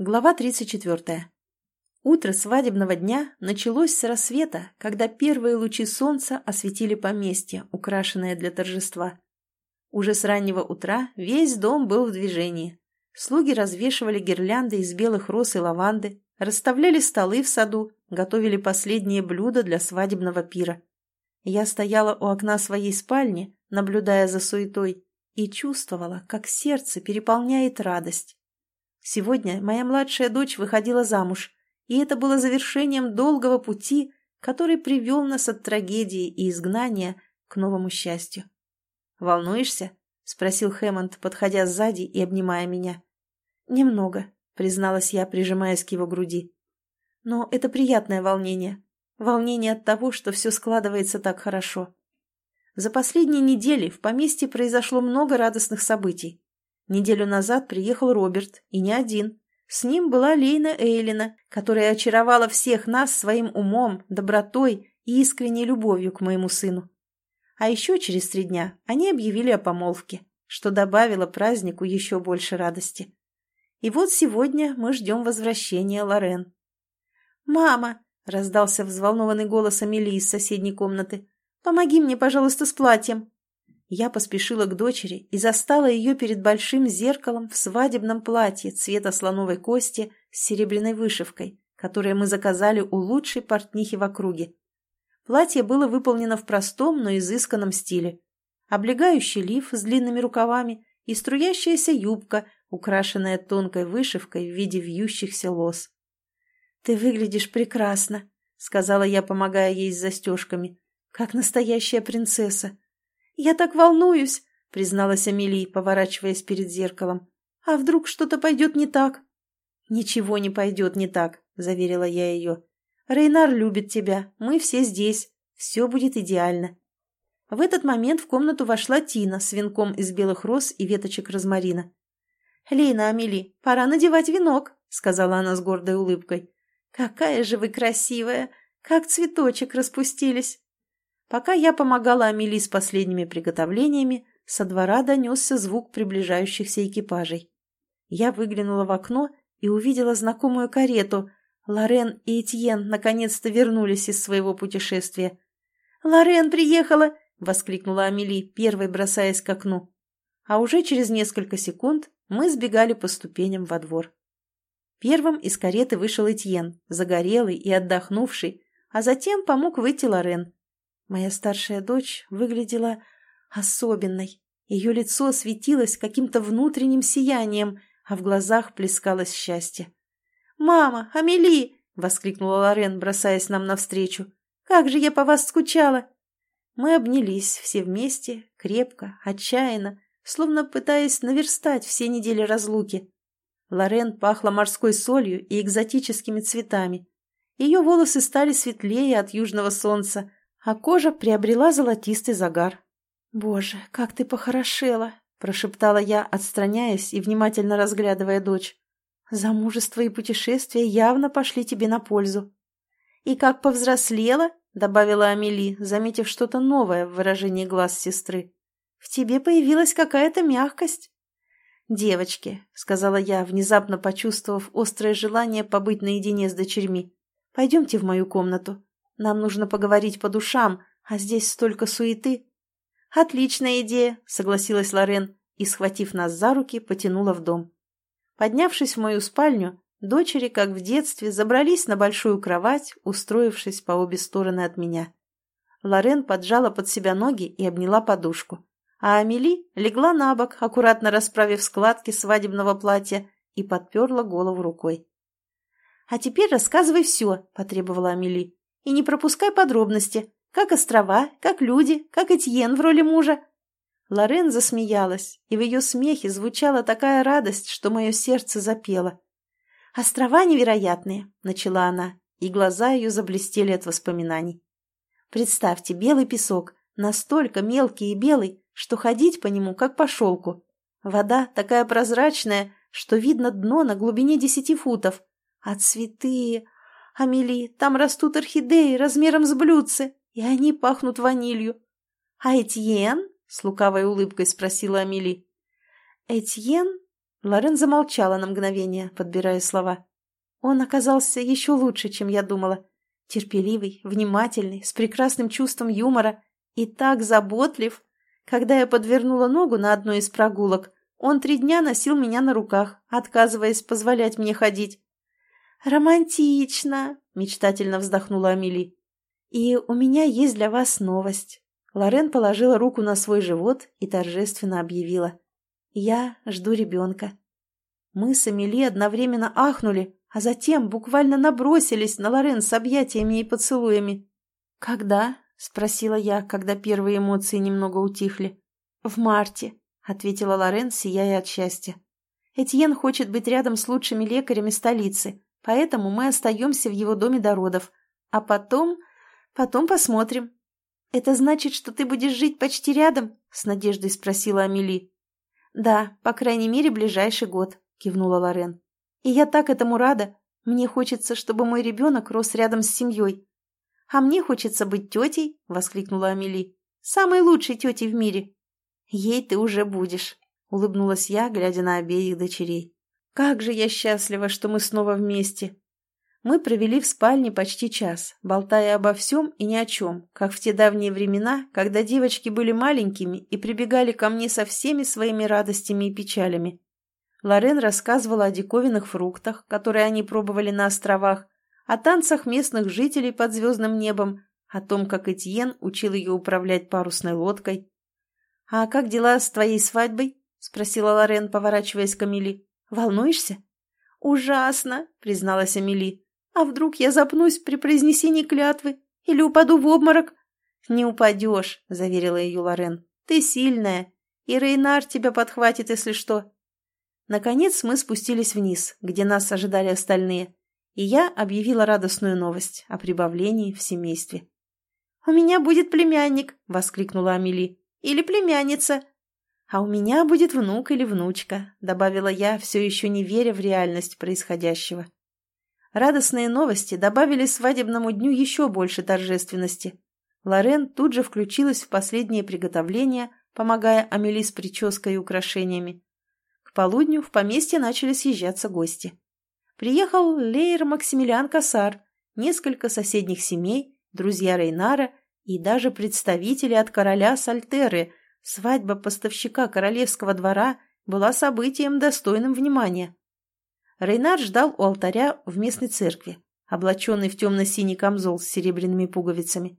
Глава 34. Утро свадебного дня началось с рассвета, когда первые лучи солнца осветили поместье, украшенное для торжества. Уже с раннего утра весь дом был в движении. Слуги развешивали гирлянды из белых роз и лаванды, расставляли столы в саду, готовили последние блюда для свадебного пира. Я стояла у окна своей спальни, наблюдая за суетой, и чувствовала, как сердце переполняет радость. Сегодня моя младшая дочь выходила замуж, и это было завершением долгого пути, который привел нас от трагедии и изгнания к новому счастью. «Волнуешься?» — спросил Хэммонд, подходя сзади и обнимая меня. «Немного», — призналась я, прижимаясь к его груди. «Но это приятное волнение. Волнение от того, что все складывается так хорошо». За последние недели в поместье произошло много радостных событий. Неделю назад приехал Роберт, и не один. С ним была Лейна Эйлина, которая очаровала всех нас своим умом, добротой и искренней любовью к моему сыну. А еще через три дня они объявили о помолвке, что добавило празднику еще больше радости. И вот сегодня мы ждем возвращения Лорен. «Мама!» — раздался взволнованный голос Амелии из соседней комнаты. «Помоги мне, пожалуйста, с платьем!» Я поспешила к дочери и застала ее перед большим зеркалом в свадебном платье цвета слоновой кости с серебряной вышивкой, которое мы заказали у лучшей портнихи в округе. Платье было выполнено в простом, но изысканном стиле. Облегающий лиф с длинными рукавами и струящаяся юбка, украшенная тонкой вышивкой в виде вьющихся лос. «Ты выглядишь прекрасно», — сказала я, помогая ей с застежками, — «как настоящая принцесса». «Я так волнуюсь», — призналась Амелий, поворачиваясь перед зеркалом. «А вдруг что-то пойдет не так?» «Ничего не пойдет не так», — заверила я ее. «Рейнар любит тебя, мы все здесь, все будет идеально». В этот момент в комнату вошла Тина с венком из белых роз и веточек розмарина. «Лейна, Амели, пора надевать венок», — сказала она с гордой улыбкой. «Какая же вы красивая! Как цветочек распустились!» Пока я помогала Амели с последними приготовлениями, со двора донесся звук приближающихся экипажей. Я выглянула в окно и увидела знакомую карету. Лорен и Этьен наконец-то вернулись из своего путешествия. «Лорен приехала!» — воскликнула Амели, первой бросаясь к окну. А уже через несколько секунд мы сбегали по ступеням во двор. Первым из кареты вышел Этьен, загорелый и отдохнувший, а затем помог выйти Лорен. Моя старшая дочь выглядела особенной. Ее лицо светилось каким-то внутренним сиянием, а в глазах плескалось счастье. «Мама! Амели!» — воскликнула Лорен, бросаясь нам навстречу. «Как же я по вас скучала!» Мы обнялись все вместе, крепко, отчаянно, словно пытаясь наверстать все недели разлуки. Лорен пахла морской солью и экзотическими цветами. Ее волосы стали светлее от южного солнца, а кожа приобрела золотистый загар. «Боже, как ты похорошела!» – прошептала я, отстраняясь и внимательно разглядывая дочь. «Замужество и путешествия явно пошли тебе на пользу». «И как повзрослела?» – добавила Амели, заметив что-то новое в выражении глаз сестры. «В тебе появилась какая-то мягкость». «Девочки», — сказала я, внезапно почувствовав острое желание побыть наедине с дочерьми, — «пойдемте в мою комнату. Нам нужно поговорить по душам, а здесь столько суеты». «Отличная идея», — согласилась Лорен и, схватив нас за руки, потянула в дом. Поднявшись в мою спальню, дочери, как в детстве, забрались на большую кровать, устроившись по обе стороны от меня. Лорен поджала под себя ноги и обняла подушку, а Амели легла на бок, аккуратно расправив складки свадебного платья, и подперла голову рукой. «А теперь рассказывай все», — потребовала Амели. И не пропускай подробности. Как острова, как люди, как Этьен в роли мужа. Лорен засмеялась, и в ее смехе звучала такая радость, что мое сердце запело. «Острова невероятные», — начала она, и глаза ее заблестели от воспоминаний. «Представьте, белый песок, настолько мелкий и белый, что ходить по нему, как по шелку. Вода такая прозрачная, что видно дно на глубине десяти футов, а цветы... Амели, там растут орхидеи размером с блюдце, и они пахнут ванилью. А Этьен? С лукавой улыбкой спросила Амели. Этьен? Лорен замолчала на мгновение, подбирая слова. Он оказался еще лучше, чем я думала. Терпеливый, внимательный, с прекрасным чувством юмора и так заботлив. Когда я подвернула ногу на одной из прогулок, он три дня носил меня на руках, отказываясь позволять мне ходить. «Романтично!» — мечтательно вздохнула Амели. «И у меня есть для вас новость». Лорен положила руку на свой живот и торжественно объявила. «Я жду ребенка». Мы с Амели одновременно ахнули, а затем буквально набросились на Лорен с объятиями и поцелуями. «Когда?» — спросила я, когда первые эмоции немного утихли. «В марте», — ответила Лорен, сияя от счастья. «Этьен хочет быть рядом с лучшими лекарями столицы, поэтому мы остаемся в его доме до родов. А потом... потом посмотрим». «Это значит, что ты будешь жить почти рядом?» — с надеждой спросила Амели. «Да, по крайней мере, ближайший год», — кивнула Лорен. И я так этому рада. Мне хочется, чтобы мой ребенок рос рядом с семьей. А мне хочется быть тетей, — воскликнула Амели. Самой лучшей тетей в мире. Ей ты уже будешь, — улыбнулась я, глядя на обеих дочерей. Как же я счастлива, что мы снова вместе. Мы провели в спальне почти час, болтая обо всем и ни о чем, как в те давние времена, когда девочки были маленькими и прибегали ко мне со всеми своими радостями и печалями. Лорен рассказывала о диковинных фруктах, которые они пробовали на островах, о танцах местных жителей под звездным небом, о том, как Этьен учил ее управлять парусной лодкой. «А как дела с твоей свадьбой?» — спросила Лорен, поворачиваясь к Амели. «Волнуешься?» «Ужасно!» — призналась Амели. «А вдруг я запнусь при произнесении клятвы? Или упаду в обморок?» «Не упадешь», — заверила ее Лорен. «Ты сильная, и Рейнар тебя подхватит, если что». Наконец мы спустились вниз, где нас ожидали остальные, и я объявила радостную новость о прибавлении в семействе. «У меня будет племянник!» — воскликнула Амели. «Или племянница!» «А у меня будет внук или внучка», — добавила я, все еще не веря в реальность происходящего. Радостные новости добавили свадебному дню еще больше торжественности. Лорен тут же включилась в последние приготовления, помогая Амели с прической и украшениями полудню в поместье начали съезжаться гости. Приехал Лейер Максимилиан Касар, несколько соседних семей, друзья Рейнара и даже представители от короля Сальтеры. Свадьба поставщика королевского двора была событием, достойным внимания. Рейнар ждал у алтаря в местной церкви, облаченный в темно-синий камзол с серебряными пуговицами.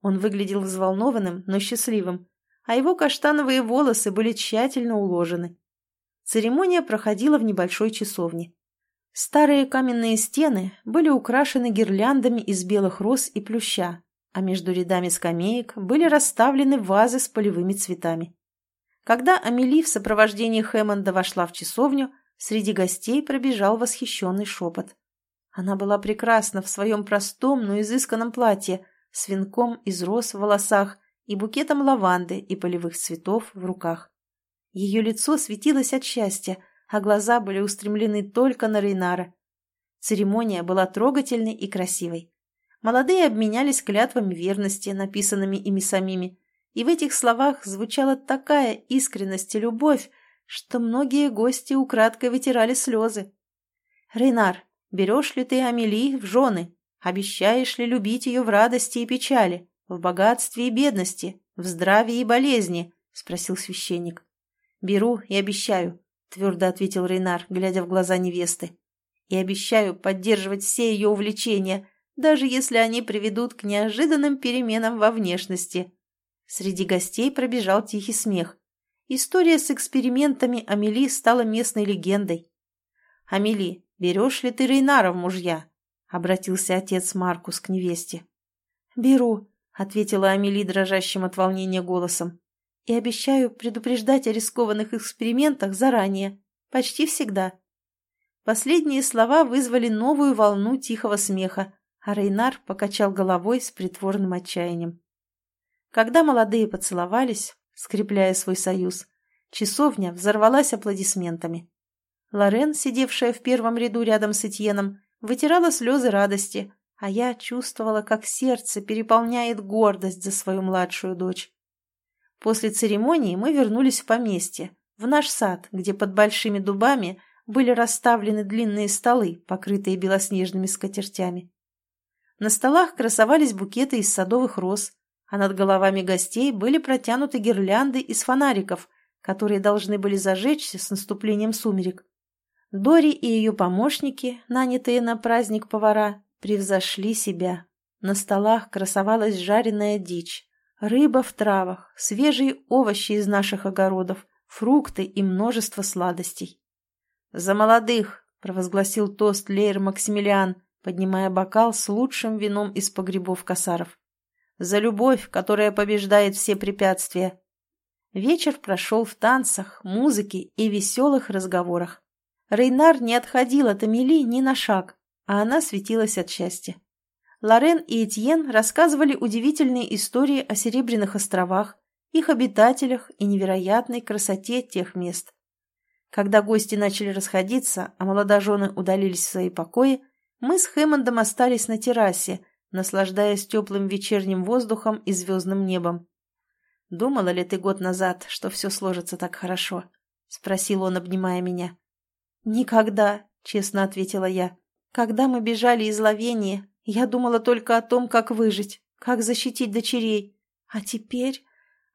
Он выглядел взволнованным, но счастливым, а его каштановые волосы были тщательно уложены. Церемония проходила в небольшой часовне. Старые каменные стены были украшены гирляндами из белых роз и плюща, а между рядами скамеек были расставлены вазы с полевыми цветами. Когда Амели в сопровождении Хэммонда вошла в часовню, среди гостей пробежал восхищенный шепот. Она была прекрасна в своем простом, но изысканном платье, с венком из роз в волосах и букетом лаванды и полевых цветов в руках. Ее лицо светилось от счастья, а глаза были устремлены только на Рейнара. Церемония была трогательной и красивой. Молодые обменялись клятвами верности, написанными ими самими, и в этих словах звучала такая искренность и любовь, что многие гости украдкой вытирали слезы. «Рейнар, берешь ли ты Амели в жены? Обещаешь ли любить ее в радости и печали, в богатстве и бедности, в здравии и болезни?» — спросил священник. «Беру и обещаю», — твердо ответил Рейнар, глядя в глаза невесты. «И обещаю поддерживать все ее увлечения, даже если они приведут к неожиданным переменам во внешности». Среди гостей пробежал тихий смех. История с экспериментами Амели стала местной легендой. «Амели, берешь ли ты Рейнара в мужья?» — обратился отец Маркус к невесте. «Беру», — ответила Амели дрожащим от волнения голосом и обещаю предупреждать о рискованных экспериментах заранее. Почти всегда. Последние слова вызвали новую волну тихого смеха, а Рейнар покачал головой с притворным отчаянием. Когда молодые поцеловались, скрепляя свой союз, часовня взорвалась аплодисментами. Лорен, сидевшая в первом ряду рядом с Этьеном, вытирала слезы радости, а я чувствовала, как сердце переполняет гордость за свою младшую дочь. После церемонии мы вернулись в поместье, в наш сад, где под большими дубами были расставлены длинные столы, покрытые белоснежными скатертями. На столах красовались букеты из садовых роз, а над головами гостей были протянуты гирлянды из фонариков, которые должны были зажечься с наступлением сумерек. Дори и ее помощники, нанятые на праздник повара, превзошли себя. На столах красовалась жареная дичь, рыба в травах, свежие овощи из наших огородов, фрукты и множество сладостей. «За молодых!» — провозгласил тост Лейр Максимилиан, поднимая бокал с лучшим вином из погребов косаров. «За любовь, которая побеждает все препятствия!» Вечер прошел в танцах, музыке и веселых разговорах. Рейнар не отходил от Амели ни на шаг, а она светилась от счастья. Лорен и Этьен рассказывали удивительные истории о Серебряных островах, их обитателях и невероятной красоте тех мест. Когда гости начали расходиться, а молодожены удалились в свои покои, мы с Хэммондом остались на террасе, наслаждаясь теплым вечерним воздухом и звездным небом. «Думала ли ты год назад, что все сложится так хорошо?» — спросил он, обнимая меня. «Никогда», — честно ответила я. «Когда мы бежали из Ловении, я думала только о том, как выжить, как защитить дочерей. А теперь...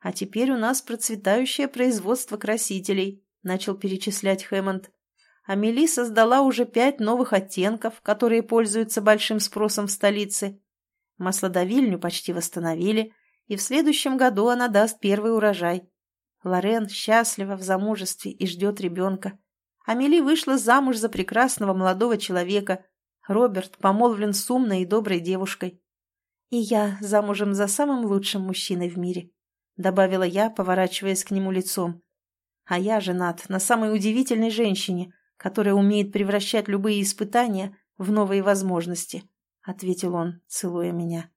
А теперь у нас процветающее производство красителей, начал перечислять Хэммонд. Амели создала уже пять новых оттенков, которые пользуются большим спросом в столице. Маслодавильню почти восстановили, и в следующем году она даст первый урожай. Лорен счастлива в замужестве и ждет ребенка. Амели вышла замуж за прекрасного молодого человека, Роберт помолвлен с умной и доброй девушкой. И я замужем за самым лучшим мужчиной в мире, добавила я, поворачиваясь к нему лицом. А я женат на самой удивительной женщине, которая умеет превращать любые испытания в новые возможности, ответил он, целуя меня.